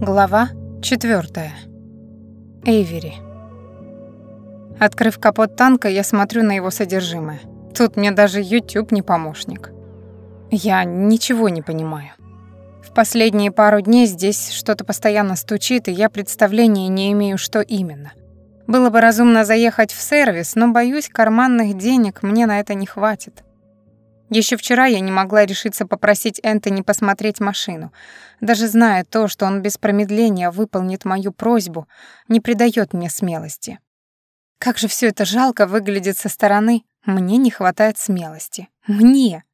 Глава 4. Эйвери. Открыв капот танка, я смотрю на его содержимое. Тут мне даже YouTube не помощник. Я ничего не понимаю. В последние пару дней здесь что-то постоянно стучит, и я представления не имею, что именно. Было бы разумно заехать в сервис, но, боюсь, карманных денег мне на это не хватит. Еще вчера я не могла решиться попросить Энтони посмотреть машину. Даже зная то, что он без промедления выполнит мою просьбу, не придает мне смелости. Как же все это жалко выглядит со стороны. Мне не хватает смелости. Мне!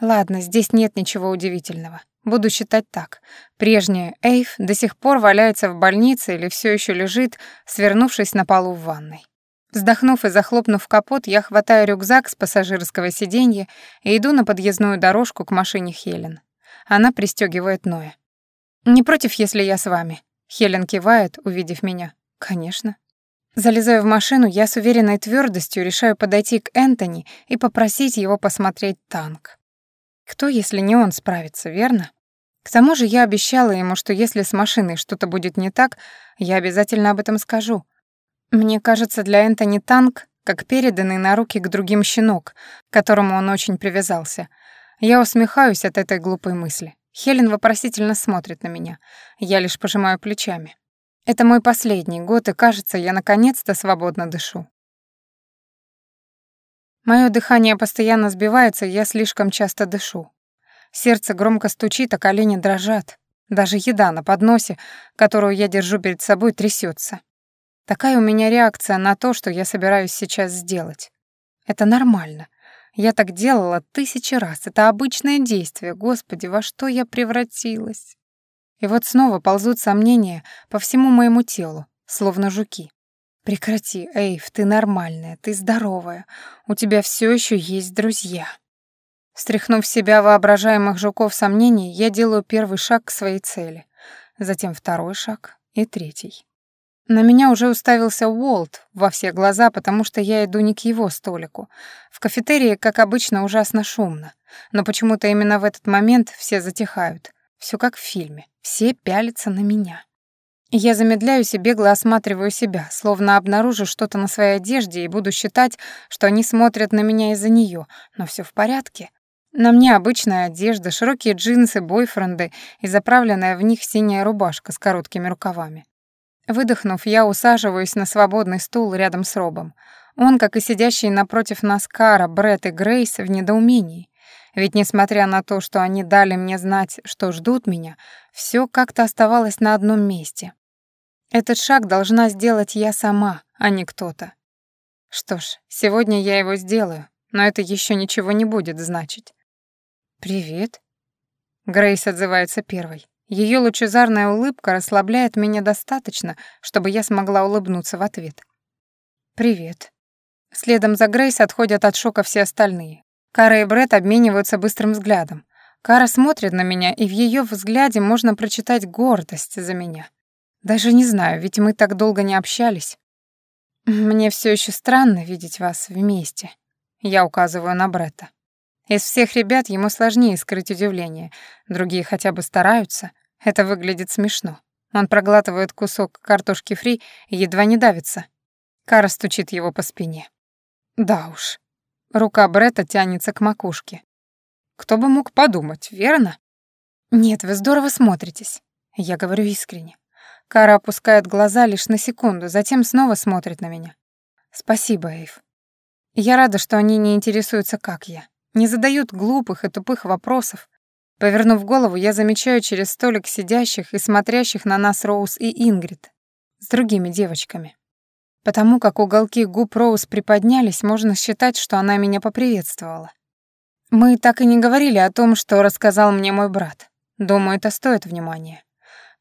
Ладно, здесь нет ничего удивительного. Буду считать так. Прежняя Эйв до сих пор валяется в больнице или все еще лежит, свернувшись на полу в ванной. Вздохнув и захлопнув капот, я хватаю рюкзак с пассажирского сиденья и иду на подъездную дорожку к машине Хелен. Она пристегивает Ноя. «Не против, если я с вами?» Хелен кивает, увидев меня. «Конечно». Залезаю в машину, я с уверенной твердостью решаю подойти к Энтони и попросить его посмотреть танк. Кто, если не он, справится, верно? К тому же я обещала ему, что если с машиной что-то будет не так, я обязательно об этом скажу — мне кажется, для Энтони танк как переданный на руки к другим щенок, к которому он очень привязался. Я усмехаюсь от этой глупой мысли. Хелен вопросительно смотрит на меня. Я лишь пожимаю плечами. Это мой последний год, и кажется, я наконец-то свободно дышу. Моё дыхание постоянно сбивается, я слишком часто дышу. Сердце громко стучит, а колени дрожат. Даже еда на подносе, которую я держу перед собой, трясется. Такая у меня реакция на то, что я собираюсь сейчас сделать. Это нормально. Я так делала тысячи раз. Это обычное действие. Господи, во что я превратилась? И вот снова ползут сомнения по всему моему телу, словно жуки. Прекрати, Эйв, ты нормальная, ты здоровая. У тебя все еще есть друзья. Стряхнув себя воображаемых жуков сомнений, я делаю первый шаг к своей цели, затем второй шаг и третий. На меня уже уставился Уолт во все глаза, потому что я иду не к его столику. В кафетерии, как обычно, ужасно шумно. Но почему-то именно в этот момент все затихают. Все как в фильме. Все пялятся на меня. Я замедляюсь и бегло осматриваю себя, словно обнаружу что-то на своей одежде и буду считать, что они смотрят на меня из-за нее, но все в порядке. На мне обычная одежда, широкие джинсы, бойфренды и заправленная в них синяя рубашка с короткими рукавами. Выдохнув, я усаживаюсь на свободный стул рядом с Робом. Он, как и сидящий напротив нас Кара, Брэд и Грейс, в недоумении. Ведь несмотря на то, что они дали мне знать, что ждут меня, все как-то оставалось на одном месте. Этот шаг должна сделать я сама, а не кто-то. Что ж, сегодня я его сделаю, но это еще ничего не будет значить. «Привет», — Грейс отзывается первой. Ее лучезарная улыбка расслабляет меня достаточно, чтобы я смогла улыбнуться в ответ. «Привет». Следом за Грейс отходят от шока все остальные. Кара и Бред обмениваются быстрым взглядом. Кара смотрит на меня, и в ее взгляде можно прочитать гордость за меня. Даже не знаю, ведь мы так долго не общались. Мне все еще странно видеть вас вместе. Я указываю на Бретта. Из всех ребят ему сложнее скрыть удивление, другие хотя бы стараются. Это выглядит смешно. Он проглатывает кусок картошки фри и едва не давится. Кара стучит его по спине. Да уж. Рука Бретта тянется к макушке. Кто бы мог подумать, верно? Нет, вы здорово смотритесь. Я говорю искренне. Кара опускает глаза лишь на секунду, затем снова смотрит на меня. Спасибо, Эйв. Я рада, что они не интересуются, как я не задают глупых и тупых вопросов. Повернув голову, я замечаю через столик сидящих и смотрящих на нас Роуз и Ингрид с другими девочками. Потому как уголки губ Роуз приподнялись, можно считать, что она меня поприветствовала. Мы так и не говорили о том, что рассказал мне мой брат. Думаю, это стоит внимания.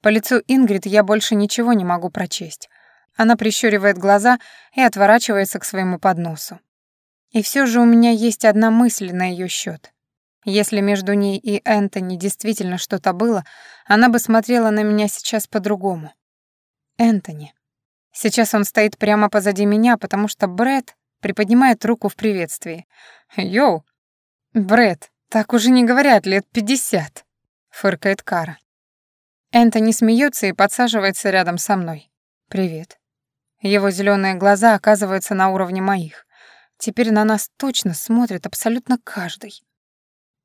По лицу Ингрид я больше ничего не могу прочесть. Она прищуривает глаза и отворачивается к своему подносу. И все же у меня есть одна мысль на ее счет. Если между ней и Энтони действительно что-то было, она бы смотрела на меня сейчас по-другому. Энтони. Сейчас он стоит прямо позади меня, потому что Брэд приподнимает руку в приветствии. «Йоу!» «Брэд, так уже не говорят лет пятьдесят», — фыркает Кара. Энтони смеется и подсаживается рядом со мной. «Привет». Его зеленые глаза оказываются на уровне моих. Теперь на нас точно смотрит абсолютно каждый.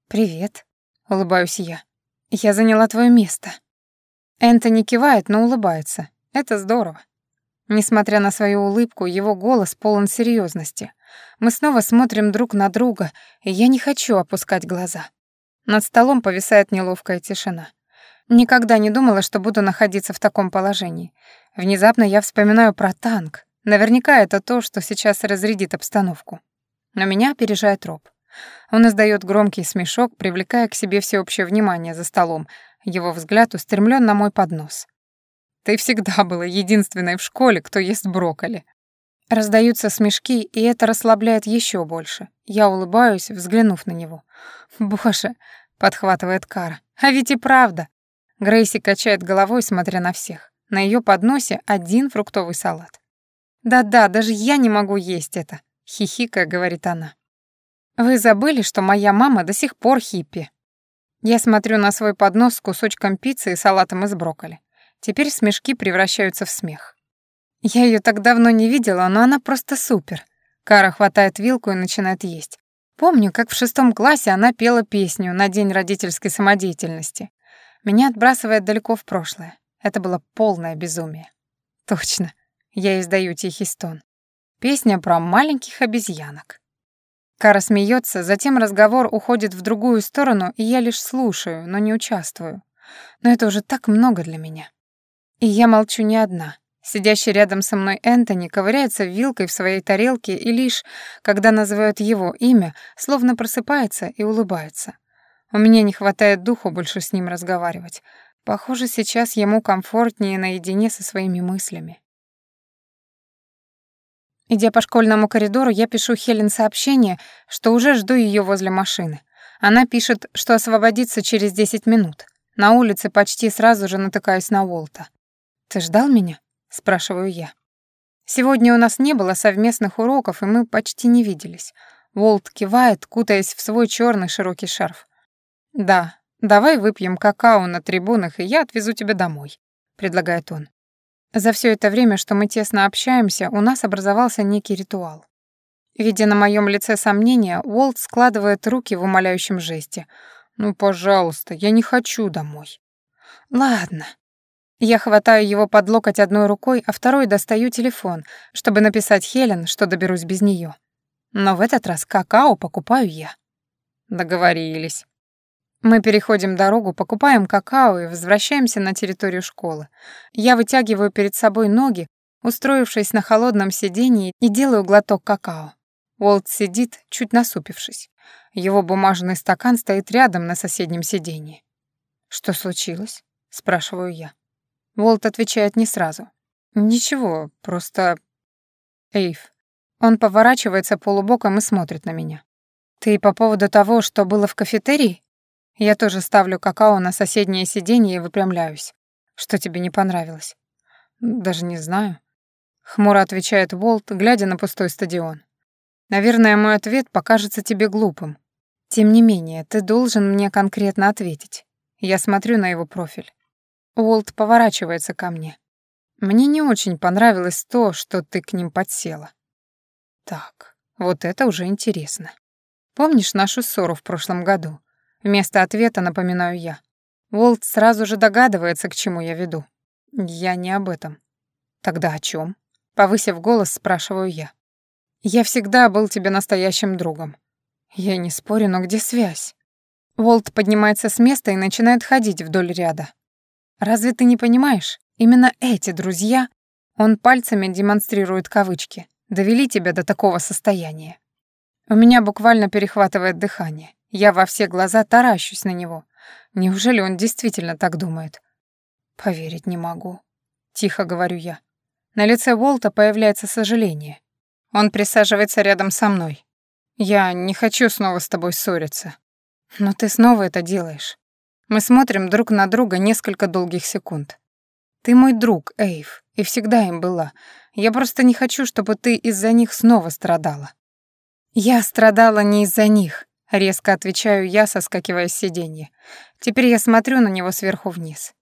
«Привет», — улыбаюсь я. «Я заняла твое место». Энтони кивает, но улыбается. Это здорово. Несмотря на свою улыбку, его голос полон серьезности. Мы снова смотрим друг на друга, и я не хочу опускать глаза. Над столом повисает неловкая тишина. Никогда не думала, что буду находиться в таком положении. Внезапно я вспоминаю про танк. Наверняка это то, что сейчас разрядит обстановку. Но меня опережает Роб. Он издает громкий смешок, привлекая к себе всеобщее внимание за столом. Его взгляд устремлен на мой поднос. «Ты всегда была единственной в школе, кто ест брокколи». Раздаются смешки, и это расслабляет еще больше. Я улыбаюсь, взглянув на него. «Боже!» — подхватывает Кара. «А ведь и правда!» Грейси качает головой, смотря на всех. На ее подносе один фруктовый салат. «Да-да, даже я не могу есть это», — хихикая говорит она. «Вы забыли, что моя мама до сих пор хиппи?» Я смотрю на свой поднос с кусочком пиццы и салатом из брокколи. Теперь смешки превращаются в смех. Я ее так давно не видела, но она просто супер. Кара хватает вилку и начинает есть. Помню, как в шестом классе она пела песню на день родительской самодеятельности. Меня отбрасывает далеко в прошлое. Это было полное безумие. Точно. Я издаю тихий стон. Песня про маленьких обезьянок. Кара смеется, затем разговор уходит в другую сторону, и я лишь слушаю, но не участвую. Но это уже так много для меня. И я молчу не одна. Сидящий рядом со мной Энтони ковыряется вилкой в своей тарелке и лишь, когда называют его имя, словно просыпается и улыбается. У меня не хватает духу больше с ним разговаривать. Похоже, сейчас ему комфортнее наедине со своими мыслями. Идя по школьному коридору, я пишу Хелен сообщение, что уже жду ее возле машины. Она пишет, что освободится через 10 минут. На улице почти сразу же натыкаюсь на Уолта. «Ты ждал меня?» — спрашиваю я. Сегодня у нас не было совместных уроков, и мы почти не виделись. Уолт кивает, кутаясь в свой черный широкий шарф. «Да, давай выпьем какао на трибунах, и я отвезу тебя домой», — предлагает он. За все это время, что мы тесно общаемся, у нас образовался некий ритуал. Видя на моем лице сомнения, Уолт складывает руки в умоляющем жесте. «Ну, пожалуйста, я не хочу домой». «Ладно». Я хватаю его под локоть одной рукой, а второй достаю телефон, чтобы написать Хелен, что доберусь без нее. Но в этот раз какао покупаю я. Договорились. Мы переходим дорогу, покупаем какао и возвращаемся на территорию школы. Я вытягиваю перед собой ноги, устроившись на холодном сиденье, и делаю глоток какао. Уолт сидит, чуть насупившись. Его бумажный стакан стоит рядом на соседнем сиденье. «Что случилось?» — спрашиваю я. Уолт отвечает не сразу. «Ничего, просто...» «Эйв». Он поворачивается полубоком и смотрит на меня. «Ты по поводу того, что было в кафетерии?» Я тоже ставлю какао на соседнее сиденье и выпрямляюсь. Что тебе не понравилось? Даже не знаю. Хмуро отвечает Волт, глядя на пустой стадион. Наверное, мой ответ покажется тебе глупым. Тем не менее, ты должен мне конкретно ответить. Я смотрю на его профиль. Уолт поворачивается ко мне. Мне не очень понравилось то, что ты к ним подсела. Так, вот это уже интересно. Помнишь нашу ссору в прошлом году? Вместо ответа напоминаю я. Волт сразу же догадывается, к чему я веду. Я не об этом. Тогда о чем? Повысив голос, спрашиваю я. Я всегда был тебе настоящим другом. Я не спорю, но где связь? Волт поднимается с места и начинает ходить вдоль ряда. Разве ты не понимаешь? Именно эти друзья, он пальцами демонстрирует кавычки, довели тебя до такого состояния. У меня буквально перехватывает дыхание. Я во все глаза таращусь на него. Неужели он действительно так думает? Поверить не могу. Тихо говорю я. На лице Волта появляется сожаление. Он присаживается рядом со мной. Я не хочу снова с тобой ссориться. Но ты снова это делаешь. Мы смотрим друг на друга несколько долгих секунд. Ты мой друг, Эйв, и всегда им была. Я просто не хочу, чтобы ты из-за них снова страдала. Я страдала не из-за них, Резко отвечаю я, соскакивая с сиденья. Теперь я смотрю на него сверху вниз.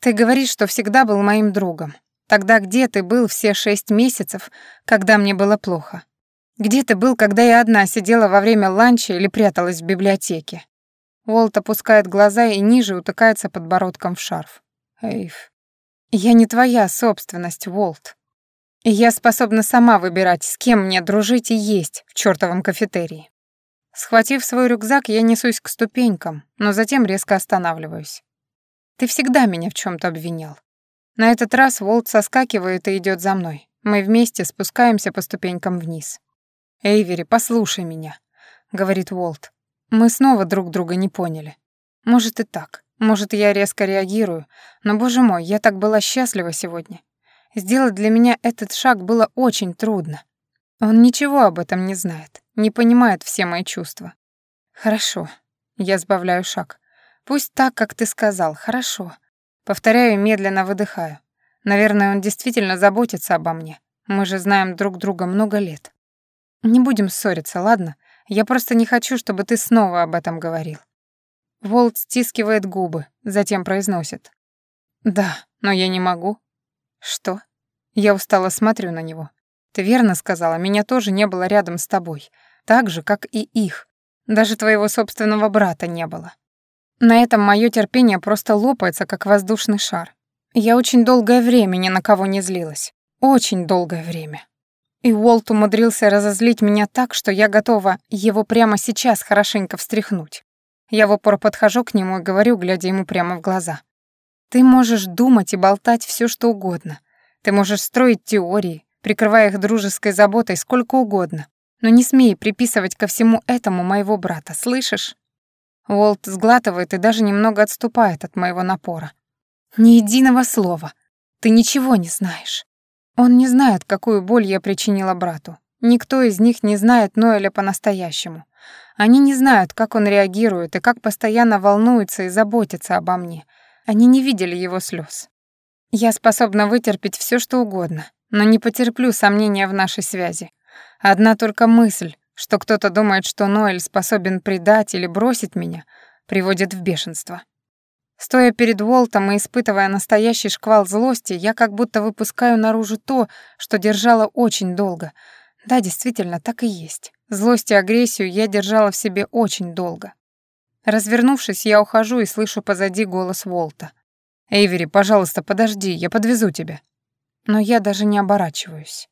Ты говоришь, что всегда был моим другом. Тогда где ты был все шесть месяцев, когда мне было плохо? Где ты был, когда я одна сидела во время ланча или пряталась в библиотеке? Уолт опускает глаза и ниже утыкается подбородком в шарф. Эйв. Я не твоя собственность, Уолт. И я способна сама выбирать, с кем мне дружить и есть в чёртовом кафетерии. Схватив свой рюкзак, я несусь к ступенькам, но затем резко останавливаюсь. Ты всегда меня в чём-то обвинял. На этот раз Уолт соскакивает и идёт за мной. Мы вместе спускаемся по ступенькам вниз. «Эйвери, послушай меня», — говорит Уолт. «Мы снова друг друга не поняли. Может и так. Может, я резко реагирую. Но, боже мой, я так была счастлива сегодня. Сделать для меня этот шаг было очень трудно. Он ничего об этом не знает, не понимает все мои чувства. Хорошо. Я сбавляю шаг. Пусть так, как ты сказал, хорошо. Повторяю и медленно выдыхаю. Наверное, он действительно заботится обо мне. Мы же знаем друг друга много лет. Не будем ссориться, ладно? Я просто не хочу, чтобы ты снова об этом говорил. Волт стискивает губы, затем произносит. Да, но я не могу. Что? Я устало смотрю на него. Ты верно сказала, меня тоже не было рядом с тобой. Так же, как и их. Даже твоего собственного брата не было. На этом мое терпение просто лопается, как воздушный шар. Я очень долгое время ни на кого не злилась. Очень долгое время. И Уолт умудрился разозлить меня так, что я готова его прямо сейчас хорошенько встряхнуть. Я в упор подхожу к нему и говорю, глядя ему прямо в глаза. «Ты можешь думать и болтать все, что угодно. Ты можешь строить теории, прикрывая их дружеской заботой сколько угодно. Но не смей приписывать ко всему этому моего брата, слышишь?» Уолт сглатывает и даже немного отступает от моего напора. «Ни единого слова. Ты ничего не знаешь. Он не знает, какую боль я причинила брату. Никто из них не знает Ноэля по-настоящему. Они не знают, как он реагирует и как постоянно волнуется и заботится обо мне. Они не видели его слез. Я способна вытерпеть все, что угодно, но не потерплю сомнения в нашей связи. Одна только мысль, что кто-то думает, что Ноэль способен предать или бросить меня, приводит в бешенство. Стоя перед Уолтом и испытывая настоящий шквал злости, я как будто выпускаю наружу то, что держала очень долго. Да, действительно, так и есть. Злость и агрессию я держала в себе очень долго. Развернувшись, я ухожу и слышу позади голос Уолта. «Эйвери, пожалуйста, подожди, я подвезу тебя». Но я даже не оборачиваюсь.